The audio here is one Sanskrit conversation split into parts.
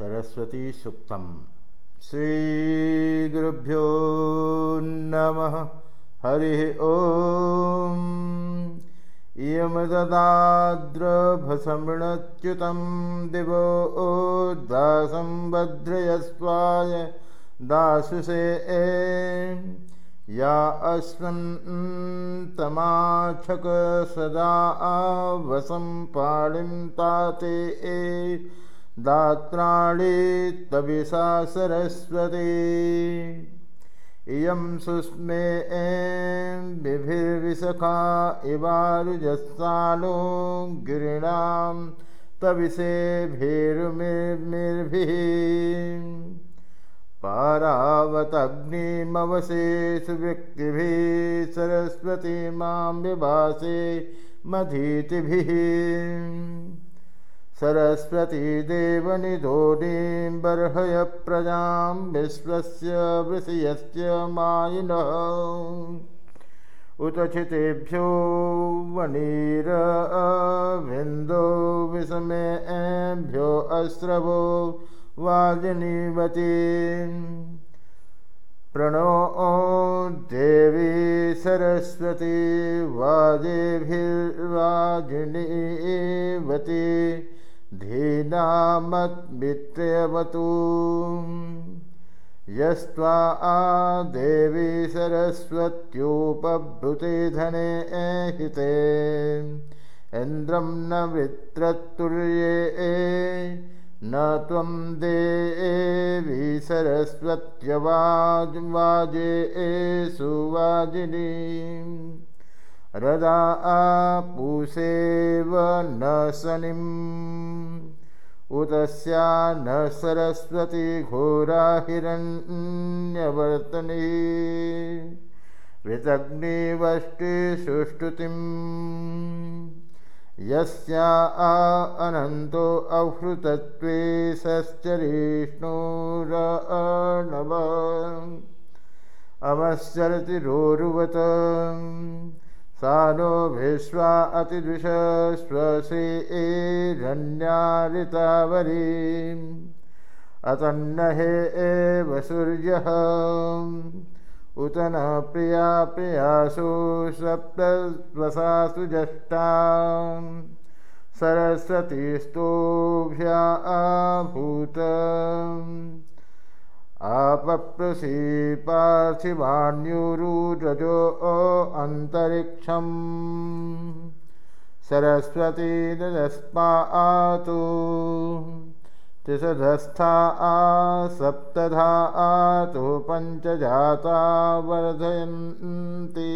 सरस्वतीसुक्तं श्रीगुरुभ्यो नमः। हरिः ॐ इयमददाद्रभसमृणच्युतं दिवो दासं भद्रयस्वाय दासुषे या अस्मन्तमाच्छक सदा वसं पाणिं ताते दात्राणि तविषा सरस्वती। इयं सुस्मे बिभिर्विशखा इवारुजस्सानो गिरिणां तविषेभिर्मिर्भिः पारावतग्निमवशेषव्यक्तिभिः सरस्वती मां विभासे मधीतिभिः सरस्वती देवनिधोनीं बर्हय प्रजां विश्वस्य वृषयस्य मायिनः उतचितेभ्यो वणिरविन्दो विषमेभ्यो अस्रवो वाजिनीवती प्रणो देवी सरस्वती वाजेभिर्वाजिनीवती धीनामद्मित्रयवतु यस्त्वा देवी सरस्वत्युपभृते धने हिते। इन्द्रं न वृत्रतुर्ये न त्वं देवी सरस्वत्यवाजे सुवाजिनी रदा आपूसेव न शनिम् उतस्या न सरस्वती घोरा हिरण्यवर्तनी सुष्टुतिम् यस्या आ अनन्तो अहृतत्वे सश्चरिष्णुरनव अवश्चरतिरोरुवत सा नो विश्वा अतिदृशश्वसि एरण्यारितावरीम् अतन्नहे एव सूर्यः। उत न प्रिया प्रियासु सप्तवसासु जष्टा सरस्वतीस्तोभ्या आभूत आपप्रसी पार्थिवाण्युरुरजो अन्तरिक्षम्। सरस्वती दस्पा आतु। त्रिशधस्था आ सप्तधा आतु। पञ्चजाता वर्धयन्ति।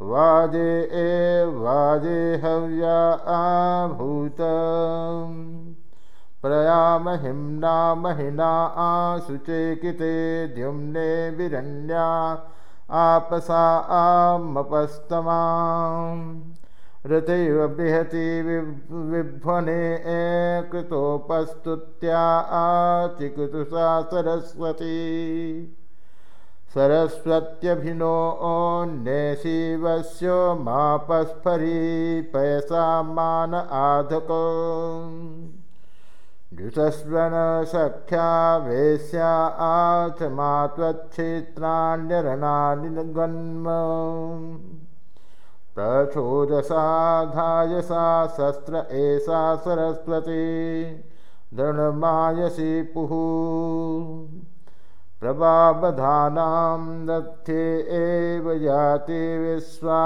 वाजे ए वाजे हव्या आभूत प्रयामहिम्ना महिना आशुचेकिते द्युम्ने विरण्या आपसा आमपस्तमा। ऋतैव बृहति विभ्वने कृतोपस्तुत्या आचिकुतुषा सरस्वती। सरस्वत्यभिनो शिवस्य मापस्फरी पयसा मान आधक जुषस्वनसख्या वेश्या आथ मात्वच्छित्राण्यरणानि गन्म प्रचोदसाधायसा शस्त्र एषा सरस्वती दृढमायसी पुः। प्रभावधानां दत्थे एव याति विश्वा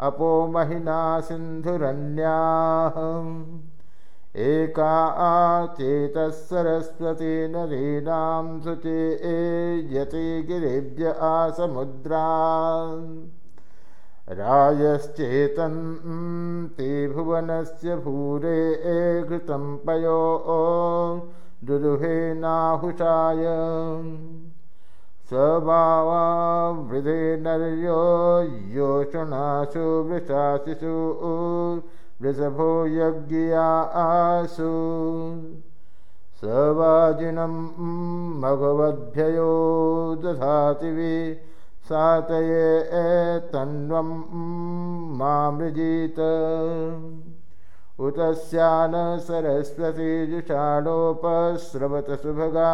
अपो महिना सिन्धुरन्याः एका आचेतः सरस्वती नदीनां शुचे एयति गिरिभ्य आसमुद्रा रायश्चेतन्ति भुवनस्य भूरे घृतं पयो दुदुहे नाहुषाय। स्वभावावृधे नर्यो योषणासु वृषाशिषु वृषभो यज्ञया आसु। सवाजिनं भगवद्भ्ययो दधातिवि सातये तन्वं मामृजीत उत स्यान सरस्वती जुषाणोपस्रवत सुभगा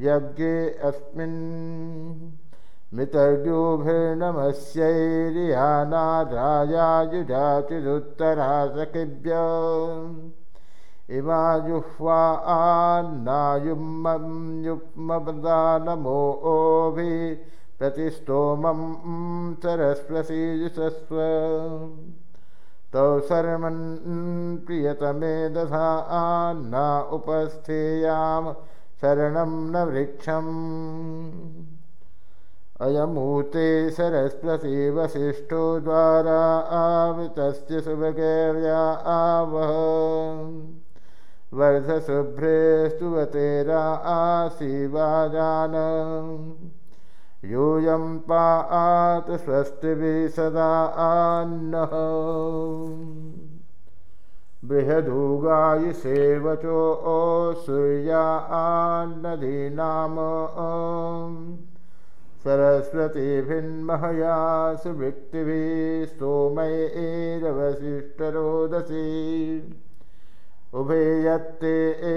यज्ञे अस्मिन् मितर्योभिर्नमस्यैर्यानारायायुजाचिदुत्तरा सखिभ्य इमा जुह्वा आन्नायुम्मं युग्मदानमो ओभि प्रतिस्तोमं सरस्वतीजुषस्व तौ शर्मन् प्रियतमे दधा आन्ना उपस्थेयां शरणं न वृक्षम् अयमूते सरस्वती वसिष्ठो द्वारा आवृतस्य सुभगैर्या आवह। वर्धशुभ्रे स्तुवतेरा आसीवाजान यूयं पात स्वस्तिभिः सदा आन्नः। बृहदुगायिसेवचो सूर्या आन्नदीनाम सरस्वतीभिन्महया सुवृत्तिभिः सोमैरवशिष्टरोदसी उभे यत्ते ए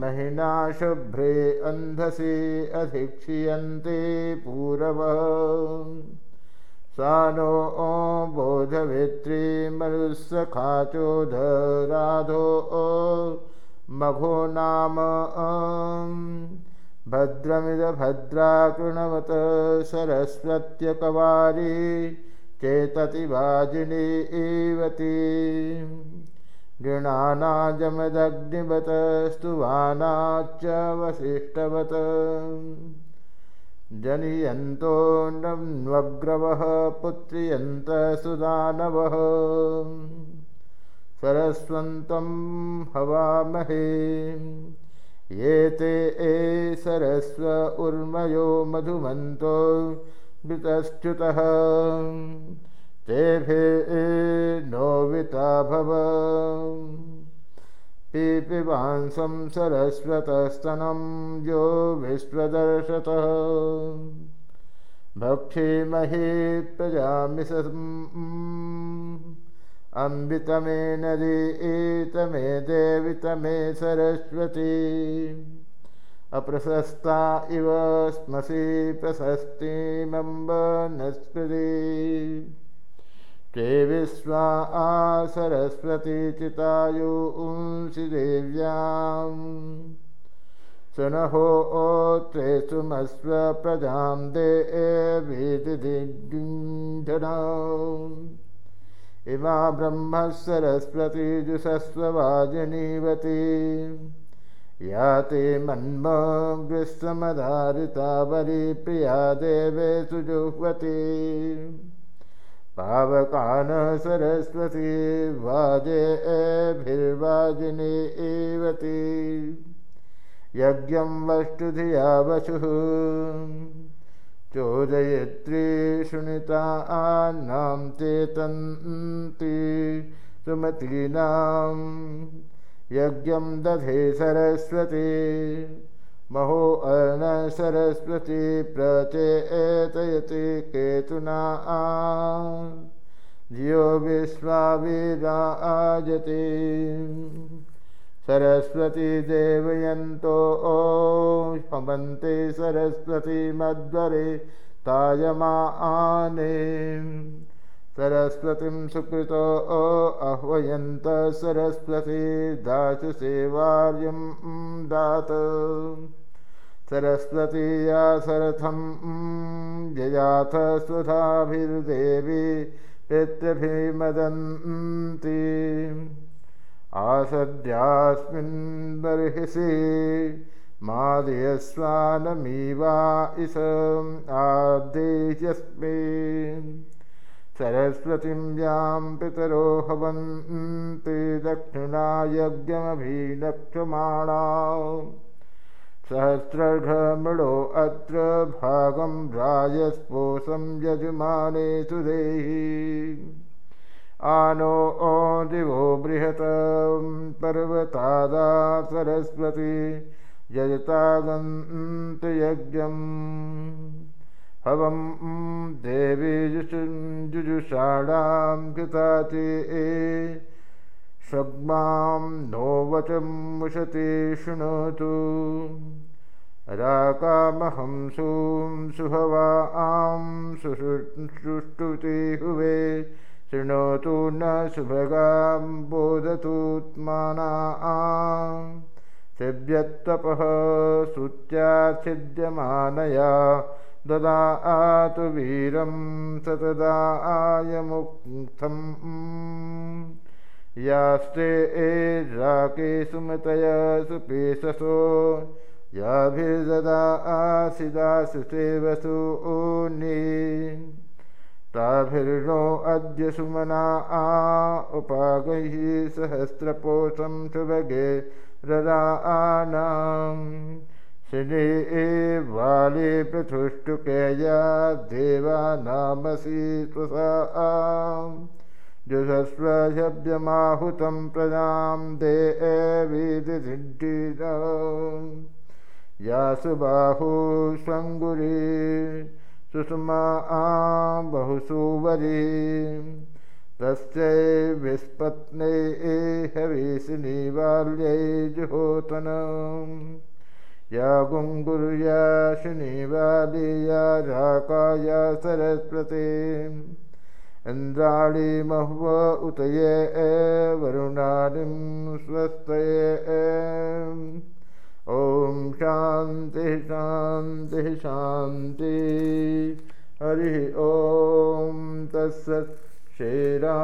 महिना शुभ्रे अन्धसि अधिक्षीयन्ते पूरव। सा नो बोधवित्री मरुस्सखाचोधराधो मघो नाम भद्रमिदभद्रा कृणवत सरस्वत्यकवारी चेतति वाजिनी इवती गृणानाजमदग्निवत स्तुवानाच्च वसिष्ठवत्। जनियन्तो नग्रवः पुत्रियन्त सुदानवः। सरस्वन्तं हवामहे ये ते ए सरस्व उर्मयो मधुमन्तो मृतश्च्युतः तेभे नोविता भव। पिपिबांसं सरस्वतस्तनं यो विश्वदर्शतः। भक्षीमहि प्रजामिष अम्बितमे नदी एतमे देवितमे सरस्वती। अप्रशस्ता इव स्मसि प्रशस्तिमम्ब नस्पति ते विश्वा आ सरस्वती चितायुंसि देव्यां। सुनहो ओत्रे सुमस्व प्रजां देविदिदिञ्जना इमा ब्रह्म सरस्वती जुषस्ववाजिनीवती या ते मन्मग्रस्समधारिता वरिप्रिया देवे सुजुह्वती। पावकान सरस्वती वाजे एभिर्वाजिनी एवती। यज्ञं वष्टुधिया वचुः चोदयित्री शुनिता आन्नां चेतन्ति सुमतीनां यज्ञं दधे सरस्वती महो अर्ण सरस्वती प्रचेतयति केतुना। जियो विश्वावीरा आजति सरस्वती देवयन्तो ओमन्ते सरस्वती मध्वरे तायमा आने सरस्वतीं सुकृतो आह्वयन्त सरस्वती दाशुसेवार्यं दात। सरस्वतीया सरथं जयाथ स्वधाभिर्देवी पितृभिमदन्ति आसद्यास्मिन् बर्हिषि मादयस्वानमीवा इष आदेशस्मिन् सरस्वतीं यां पितरो हवन्ति दक्षिणा यज्ञमभिलक्ष्यमाणा सहस्रर्घमृडो अत्र भागं राजस्पोषं यजमाने सुदेहि आनो ओ दिवो बृहत पर्वतादा सरस्वती यजतागन्तयज्ञम् हवं देवी जुजुषाणां कृता चे सग्मां नो वचमुशते शृणोतु। राकामहं सूं सुहवा आं सुष्टुति हुवे शृणोतु न सुभगां बोधतुत्माना आं सुत्याच्छिद्यमानया ददा आतु वीरं सतदा आयमुक्थम् यास्ते एराके सुमतय सुपेशसो याभिर्ददा आसिदासुसेवसु ऊनि ताभिर्नो अद्य सुमना आ उपागैः सहस्रपोषं सुभगे रदा आनाम् शनि एवाले पृथुष्टुकेया देवानामसि स्वसा जुषस्वशब्दमाहुतं प्रजां दे एविदिसिद्धिरा यासुबाहु स्वङ्गुरी सुषमा आ बहुसुवरी। तस्यै विस्पत्नै हविषिनी बाल्यै जुहोतन। या गुङ्गुर्या शनिवाली या राकाया सरस्वती। इन्द्राणी मह्व उतये वरुणानिं स्वस्तये ॐ शान्तिः शान्तिः शान्ति। हरिः ॐ तत्सत् श्रीरामकृष्णार्पणमस्तु